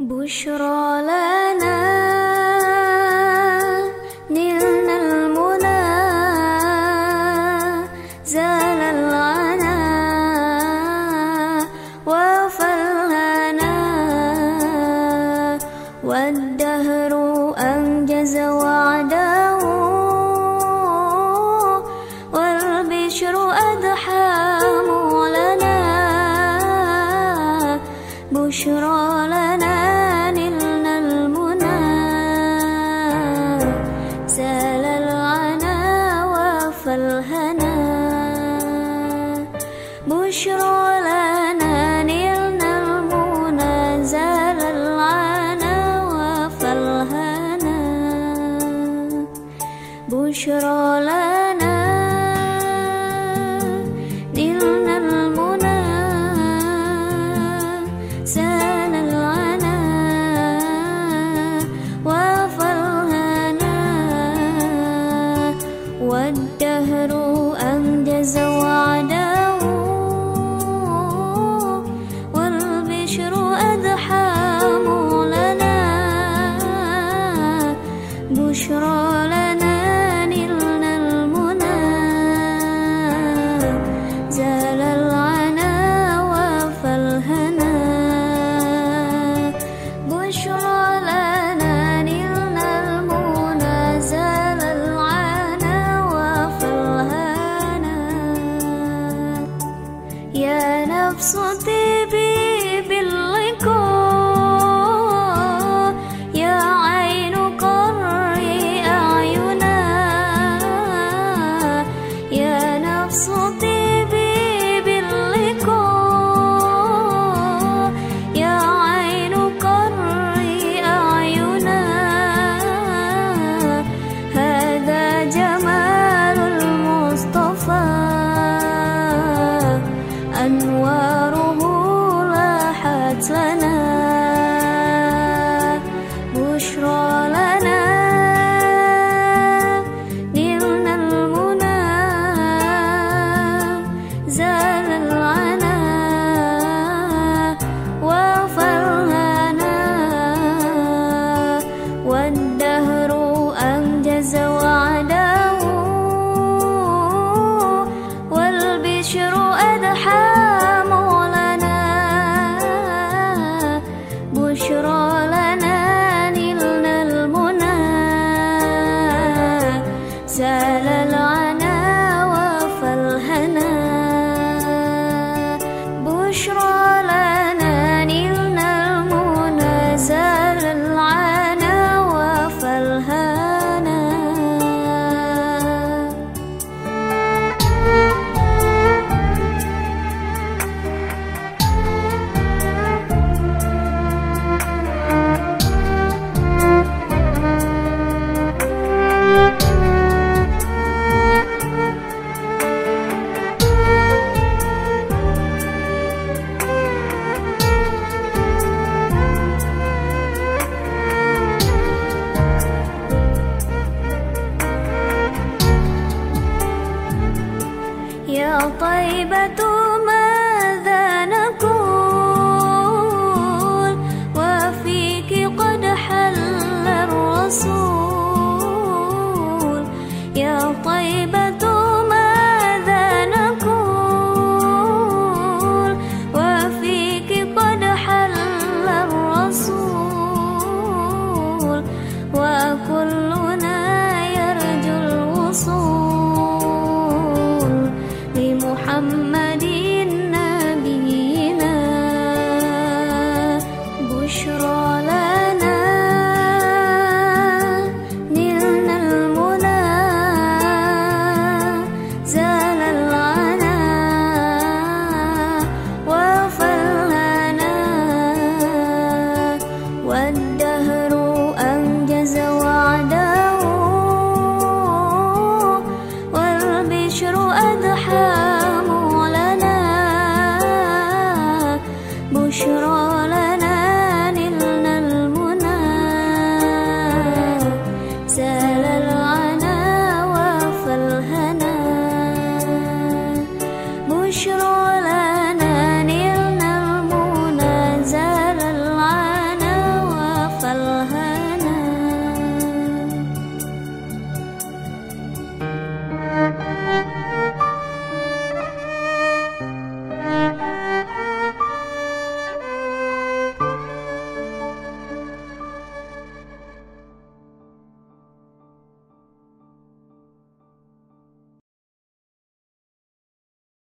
بشرى لنا بشرى لنا طيبة My.